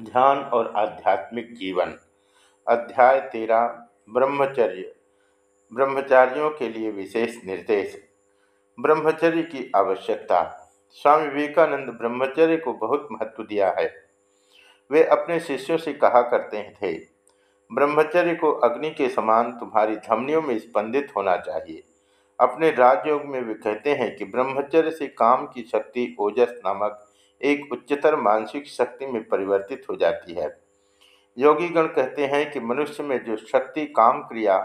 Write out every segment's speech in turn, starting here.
ध्यान और आध्यात्मिक जीवन। अध्याय तेरह ब्रह्मचर्य। ब्रह्मचारियों के लिए विशेष निर्देश। ब्रह्मचर्य की आवश्यकता। स्वामी विवेकानंद ब्रह्मचर्य को बहुत महत्व दिया है। वे अपने शिष्यों से कहा करते थे, ब्रह्मचर्य को अग्नि के समान तुम्हारी धमनियों में स्पंदित होना चाहिए। अपने राजयोग में वे कहते हैं कि ब्रह्मचर्य से काम की शक्ति ओजस नामक एक उच्चतर मानसिक शक्ति में परिवर्तित हो जाती है। योगीगण कहते हैं कि मनुष्य में जो शक्ति, काम क्रिया,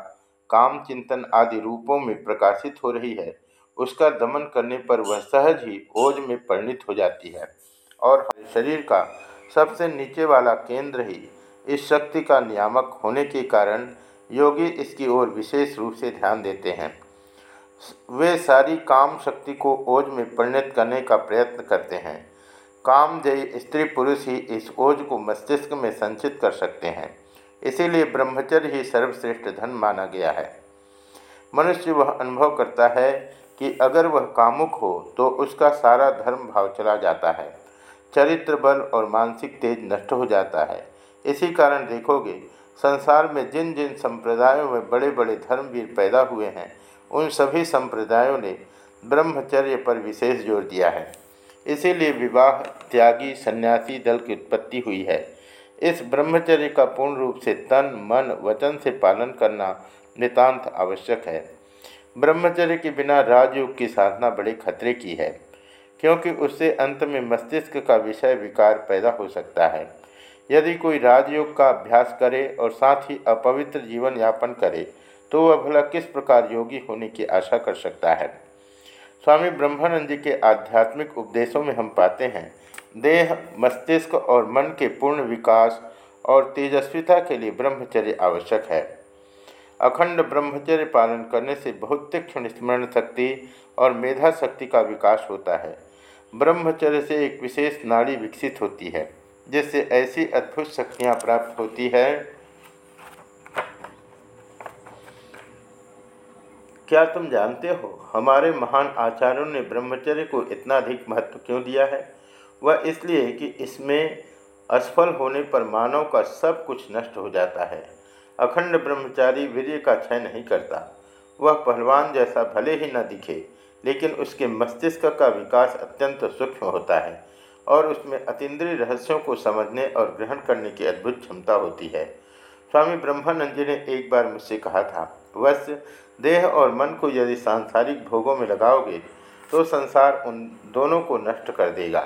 काम चिंतन आदि रूपों में प्रकाशित हो रही है, उसका दमन करने पर वह सहज ही ओज में परिणित हो जाती है और शरीर का सबसे नीचे वाला केंद्र ही इस शक्ति का नियामक होने के कारण योगी इसकी ओर विशेष रूप से ध्यान देते हैं। वे सारी काम शक्ति को ओज में परिणत करने का प्रयत्न करते हैं। कामजयी स्त्री पुरुष ही इस ओज को मस्तिष्क में संचित कर सकते हैं। इसीलिए ब्रह्मचर्य ही सर्वश्रेष्ठ धन माना गया है। मनुष्य वह अनुभव करता है कि अगर वह कामुक हो तो उसका सारा धर्म भाव चला जाता है। चरित्र, बल और मानसिक तेज नष्ट हो जाता है। इसी कारण देखोगे, संसार में जिन जिन संप्रदायों में बड़े बड़े धर्मवीर पैदा हुए हैं, उन सभी संप्रदायों ने ब्रह्मचर्य पर विशेष ज़ोर दिया है। इसीलिए विवाह त्यागी सन्यासी दल की उत्पत्ति हुई है। इस ब्रह्मचर्य का पूर्ण रूप से तन, मन, वचन से पालन करना नितांत आवश्यक है। ब्रह्मचर्य के बिना राजयोग की साधना बड़े खतरे की है, क्योंकि उससे अंत में मस्तिष्क का विषय विकार पैदा हो सकता है। यदि कोई राजयोग का अभ्यास करे और साथ ही अपवित्र जीवन यापन करे तो वह भला किस प्रकार योगी होने की आशा कर सकता है? स्वामी ब्रह्मानंद जी के आध्यात्मिक उपदेशों में हम पाते हैं, देह, मस्तिष्क और मन के पूर्ण विकास और तेजस्विता के लिए ब्रह्मचर्य आवश्यक है। अखंड ब्रह्मचर्य पालन करने से बहुत तीक्ष्ण स्मरण शक्ति और मेधा शक्ति का विकास होता है। ब्रह्मचर्य से एक विशेष नाड़ी विकसित होती है, जिससे ऐसी अद्भुत शक्तियाँ प्राप्त होती है क्या तुम जानते हो, हमारे महान आचार्यों ने ब्रह्मचर्य को इतना अधिक महत्व क्यों दिया है? वह इसलिए कि इसमें असफल होने पर मानव का सब कुछ नष्ट हो जाता है। अखंड ब्रह्मचारी वीर्य का क्षय नहीं करता। वह पहलवान जैसा भले ही न दिखे, लेकिन उसके मस्तिष्क का विकास अत्यंत सूक्ष्म होता है और उसमें अतीन्द्रिय रहस्यों को समझने और ग्रहण करने की अद्भुत क्षमता होती है। स्वामी ब्रह्मानंद जी ने एक बार मुझसे कहा था वश, देह और मन को यदि सांसारिक भोगों में लगाओगे तो संसार उन दोनों को नष्ट कर देगा।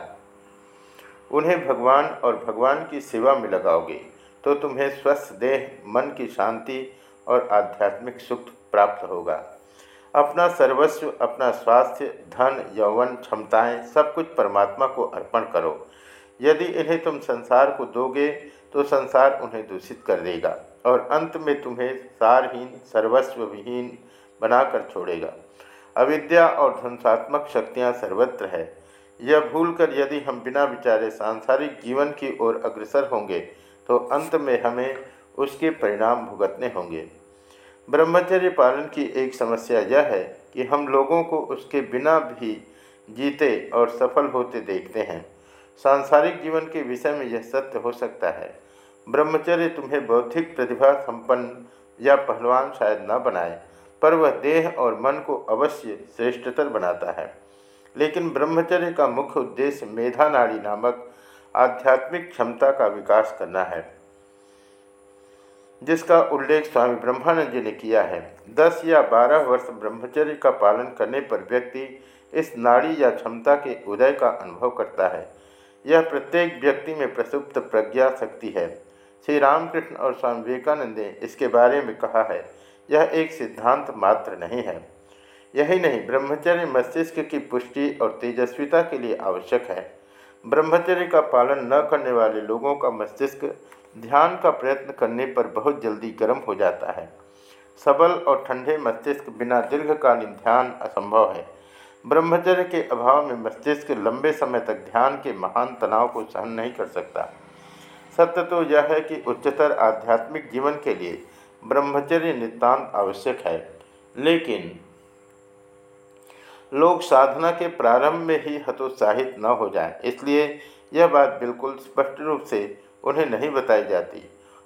उन्हें भगवान और भगवान की सेवा में लगाओगे तो तुम्हें स्वस्थ देह, मन की शांति और आध्यात्मिक सुख प्राप्त होगा। अपना सर्वस्व, अपना स्वास्थ्य, धन, यौवन, क्षमताएँ, सब कुछ परमात्मा को अर्पण करो। यदि इन्हें तुम संसार को दोगे तो संसार उन्हें दूषित कर देगा। और अंत में तुम्हें सारहीन, सर्वस्व विहीन बनाकर छोड़ेगा। अविद्या और ध्वंसात्मक शक्तियाँ सर्वत्र है। यह भूलकर यदि हम बिना विचारे सांसारिक जीवन की ओर अग्रसर होंगे तो अंत में हमें उसके परिणाम भुगतने होंगे। ब्रह्मचर्य पालन की एक समस्या यह है कि हम लोगों को उसके बिना भी जीते और सफल होते देखते हैं। सांसारिक जीवन के विषय में यह सत्य हो सकता है। ब्रह्मचर्य तुम्हें बौद्धिक प्रतिभा संपन्न या पहलवान शायद न बनाए, पर वह देह और मन को अवश्य श्रेष्ठतर बनाता है। लेकिन ब्रह्मचर्य का मुख्य उद्देश्य मेधा नाड़ी नामक आध्यात्मिक क्षमता का विकास करना है, जिसका उल्लेख स्वामी ब्रह्मानंद जी ने किया है। दस या बारह वर्ष ब्रह्मचर्य का पालन करने पर व्यक्ति इस नाड़ी या क्षमता के उदय का अनुभव करता है। यह प्रत्येक व्यक्ति में प्रसुप्त प्रज्ञा शक्ति है। श्री रामकृष्ण और स्वामी विवेकानंद ने इसके बारे में कहा है। यह एक सिद्धांत मात्र नहीं है। यही नहीं, ब्रह्मचर्य मस्तिष्क की पुष्टि और तेजस्विता के लिए आवश्यक है। ब्रह्मचर्य का पालन न करने वाले लोगों का मस्तिष्क ध्यान का प्रयत्न करने पर बहुत जल्दी गर्म हो जाता है। सबल और ठंडे मस्तिष्क बिना दीर्घकालीन ध्यान असंभव है। ब्रह्मचर्य के अभाव में मस्तिष्क लंबे समय तक ध्यान के महान तनाव को सहन नहीं कर सकता। सत्य तो यह है कि उच्चतर आध्यात्मिक जीवन के लिए ब्रह्मचर्य नितांत आवश्यक है। लेकिन लोग साधना के प्रारंभ में ही हतोत्साहित न हो जाएँ, इसलिए यह बात बिल्कुल स्पष्ट रूप से उन्हें नहीं बताई जाती।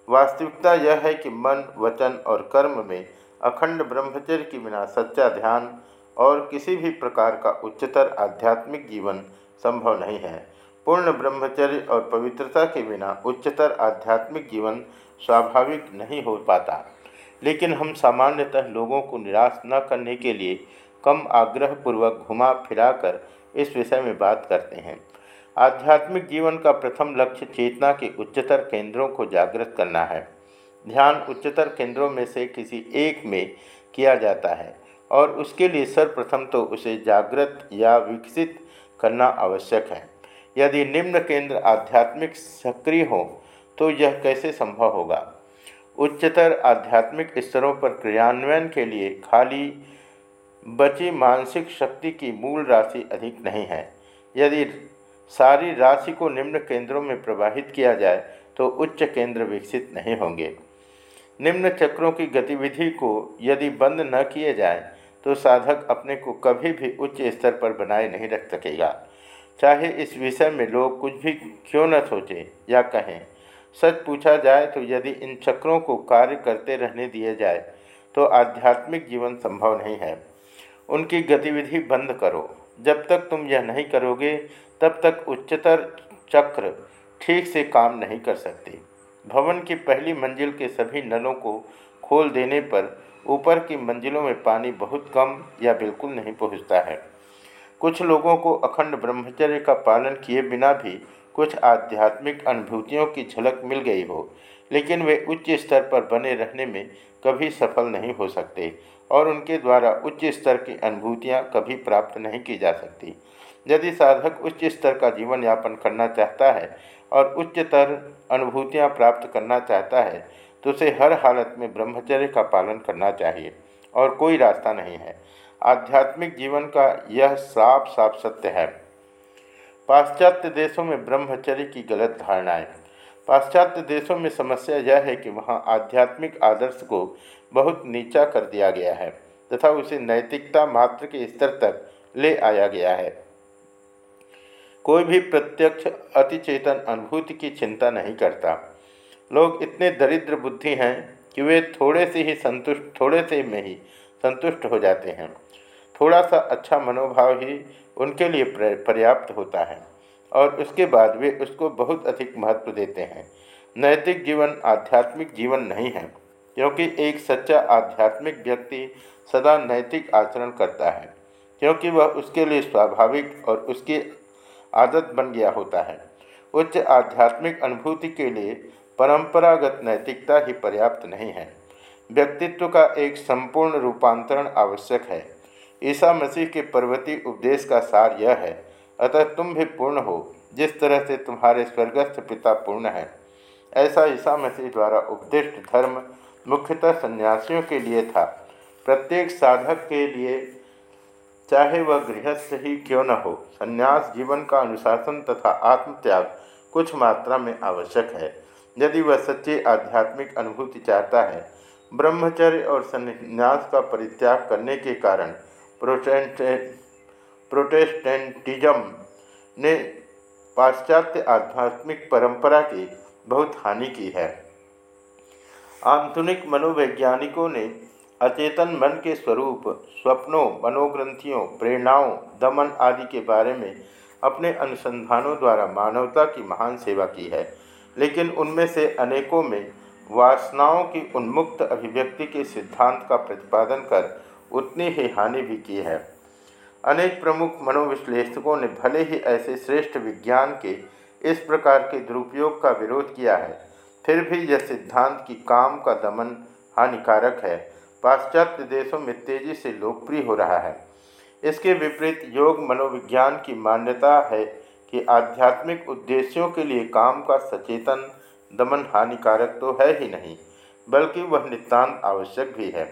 वास्तविकता यह है कि मन वचन और कर्म में अखंड ब्रह्मचर्य के बिना सच्चा ध्यान और किसी भी प्रकार का उच्चतर आध्यात्मिक जीवन संभव नहीं है। पूर्ण ब्रह्मचर्य और पवित्रता के बिना उच्चतर आध्यात्मिक जीवन स्वाभाविक नहीं हो पाता। लेकिन हम सामान्यतः लोगों को निराश न करने के लिए कम आग्रहपूर्वक घुमा फिराकर इस विषय में बात करते हैं। आध्यात्मिक जीवन का प्रथम लक्ष्य चेतना के उच्चतर केंद्रों को जागृत करना है। ध्यान उच्चतर केंद्रों में से किसी एक में किया जाता है और उसके लिए सर्वप्रथम तो उसे जागृत या विकसित करना आवश्यक है। यदि निम्न केंद्र आध्यात्मिक सक्रिय हो तो यह कैसे संभव होगा? उच्चतर आध्यात्मिक स्तरों पर क्रियान्वयन के लिए खाली बची मानसिक शक्ति की मूल राशि अधिक नहीं है। यदि सारी राशि को निम्न केंद्रों में प्रवाहित किया जाए तो उच्च केंद्र विकसित नहीं होंगे। निम्न चक्रों की गतिविधि को यदि बंद न किए जाए तो साधक अपने को कभी भी उच्च स्तर पर बनाए नहीं रख सकेगा। चाहे इस विषय में लोग कुछ भी क्यों न सोचें या कहें। सच पूछा जाए तो यदि इन चक्रों को कार्य करते रहने दिए जाए तो आध्यात्मिक जीवन संभव नहीं है। उनकी गतिविधि बंद करो। जब तक तुम यह नहीं करोगे, तब तक उच्चतर चक्र ठीक से काम नहीं कर सकते। भवन की पहली मंजिल के सभी नलों को खोल देने पर ऊपर की मंजिलों में पानी बहुत कम या बिल्कुल नहीं पहुँचता है। कुछ लोगों को अखंड ब्रह्मचर्य का पालन किए बिना भी कुछ आध्यात्मिक अनुभूतियों की झलक मिल गई हो, लेकिन वे उच्च स्तर पर बने रहने में कभी सफल नहीं हो सकते और उनके द्वारा उच्च स्तर की अनुभूतियाँ कभी प्राप्त नहीं की जा सकती। यदि साधक उच्च स्तर का जीवन यापन करना चाहता है और उच्चतर अनुभूतियाँ प्राप्त करना चाहता है तो उसे हर हालत में ब्रह्मचर्य का पालन करना चाहिए और कोई रास्ता नहीं है। आध्यात्मिक जीवन का यह साफ़ साफ़ सत्य है। पाश्चात्य देशों में ब्रह्मचर्य की गलत धारणाएँ। पाश्चात्य देशों में समस्या यह है कि वहाँ आध्यात्मिक आदर्श को बहुत नीचा कर दिया गया है तथा उसे नैतिकता मात्र के स्तर तक ले आया गया है। कोई भी प्रत्यक्ष अतिचेतन अनुभूति की चिंता नहीं करता। लोग इतने दरिद्र बुद्धि हैं कि वे थोड़े से ही संतुष्ट, थोड़े से में ही संतुष्ट हो जाते हैं। थोड़ा सा अच्छा मनोभाव ही उनके लिए पर्याप्त होता है और उसके बाद वे उसको बहुत अधिक महत्व देते हैं। नैतिक जीवन आध्यात्मिक जीवन नहीं है, क्योंकि एक सच्चा आध्यात्मिक व्यक्ति सदा नैतिक आचरण करता है, क्योंकि वह उसके लिए स्वाभाविक और उसकी आदत बन गया होता है। उच्च आध्यात्मिक अनुभूति के लिए परंपरागत नैतिकता ही पर्याप्त नहीं है। व्यक्तित्व का एक संपूर्ण रूपांतरण आवश्यक है। ईसा मसीह के पर्वतीय उपदेश का सार यह है, अतः तुम भी पूर्ण हो, जिस तरह से तुम्हारे स्वर्गस्थ पिता पूर्ण है। ऐसा ईसा मसीह द्वारा उपदिष्ट धर्म मुख्यतः सन्यासियों के लिए था। प्रत्येक साधक के लिए, चाहे वह गृहस्थ ही क्यों न हो, संन्यास जीवन का अनुशासन तथा आत्मत्याग कुछ मात्रा में आवश्यक है। यदि वह सच्ची आध्यात्मिक अनुभूति चाहता है ब्रह्मचर्य और संन्यास का परित्याग करने के कारण प्रोटेस्टेंटिज्म ने पाश्चात्य आध्यात्मिक परंपरा की बहुत हानि की है। आधुनिक मनोवैज्ञानिकों ने अचेतन मन के स्वरूप, स्वप्नों, मनोग्रंथियों, प्रेरणाओं, दमन आदि के बारे में अपने अनुसंधानों द्वारा मानवता की महान सेवा की है। लेकिन उनमें से अनेकों में वासनाओं की उन्मुक्त अभिव्यक्ति के सिद्धांत का प्रतिपादन कर उतनी ही हानि भी की है। अनेक प्रमुख मनोविश्लेषकों ने भले ही ऐसे श्रेष्ठ विज्ञान के इस प्रकार के दुरुपयोग का विरोध किया है, फिर भी यह सिद्धांत कि काम का दमन हानिकारक है। पाश्चात्य देशों में तेज़ी से लोकप्रिय हो रहा है। इसके विपरीत योग मनोविज्ञान की मान्यता है कि आध्यात्मिक उद्देश्यों के लिए काम का सचेतन दमन हानिकारक तो है ही नहीं, बल्कि वह नितान्त आवश्यक भी है।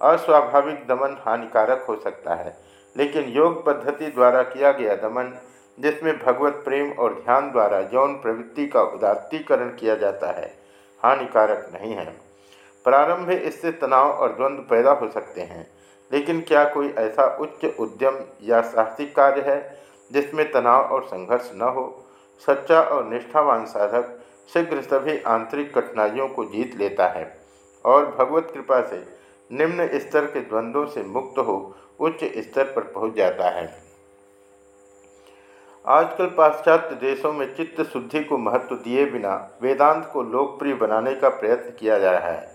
अस्वाभाविक दमन हानिकारक हो सकता है, लेकिन योग पद्धति द्वारा किया गया दमन, जिसमें भगवत प्रेम और ध्यान द्वारा यौन प्रवृत्ति का उदात्तीकरण किया जाता है, हानिकारक नहीं है। प्रारंभ इससे तनाव और द्वंद्व पैदा हो सकते हैं, लेकिन क्या कोई ऐसा उच्च उद्यम या साहसिक कार्य है, जिसमें तनाव और संघर्ष न हो? सच्चा और निष्ठावान साधक शीघ्र सभी आंतरिक कठिनाइयों को जीत लेता है और भगवत कृपा से निम्न स्तर के द्वंद्वों से मुक्त हो, उच्च स्तर पर पहुँच जाता है। आजकल पाश्चात्य देशों में चित्त शुद्धि को महत्व दिए बिना वेदांत को लोकप्रिय बनाने का प्रयत्न किया जा रहा है।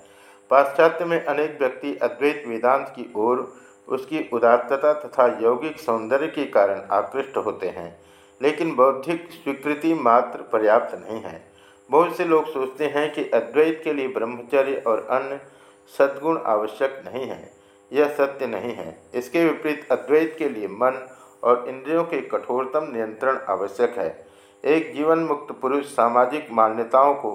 पाश्चात्य में अनेक व्यक्ति अद्वैत वेदांत की ओर उसकी उदात्तता तथा यौगिक सौंदर्य के कारण आकृष्ट होते हैं, लेकिन बौद्धिक स्वीकृति मात्र पर्याप्त नहीं है। बहुत से लोग सोचते हैं कि अद्वैत के लिए ब्रह्मचर्य और अन्य सद्गुण आवश्यक नहीं है, यह सत्य नहीं है। इसके विपरीत अद्वैत के लिए मन और इंद्रियों के कठोरतम नियंत्रण आवश्यक है। एक जीवन मुक्त पुरुष सामाजिक मान्यताओं को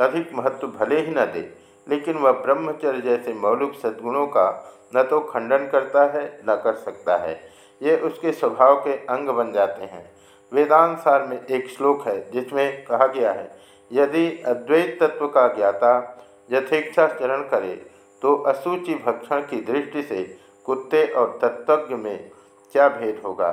अधिक महत्व भले ही न दे, लेकिन वह ब्रह्मचर्य जैसे मौलिक सद्गुणों का न तो खंडन करता है, न कर सकता है। ये उसके स्वभाव के अंग बन जाते हैं। वेदांत सार में एक श्लोक है, जिसमें कहा गया है यदि अद्वैत तत्व का ज्ञाता यथेक्षा चरण करे तो असूचि भक्षण की दृष्टि से कुत्ते और तत्वज्ञ में क्या भेद होगा?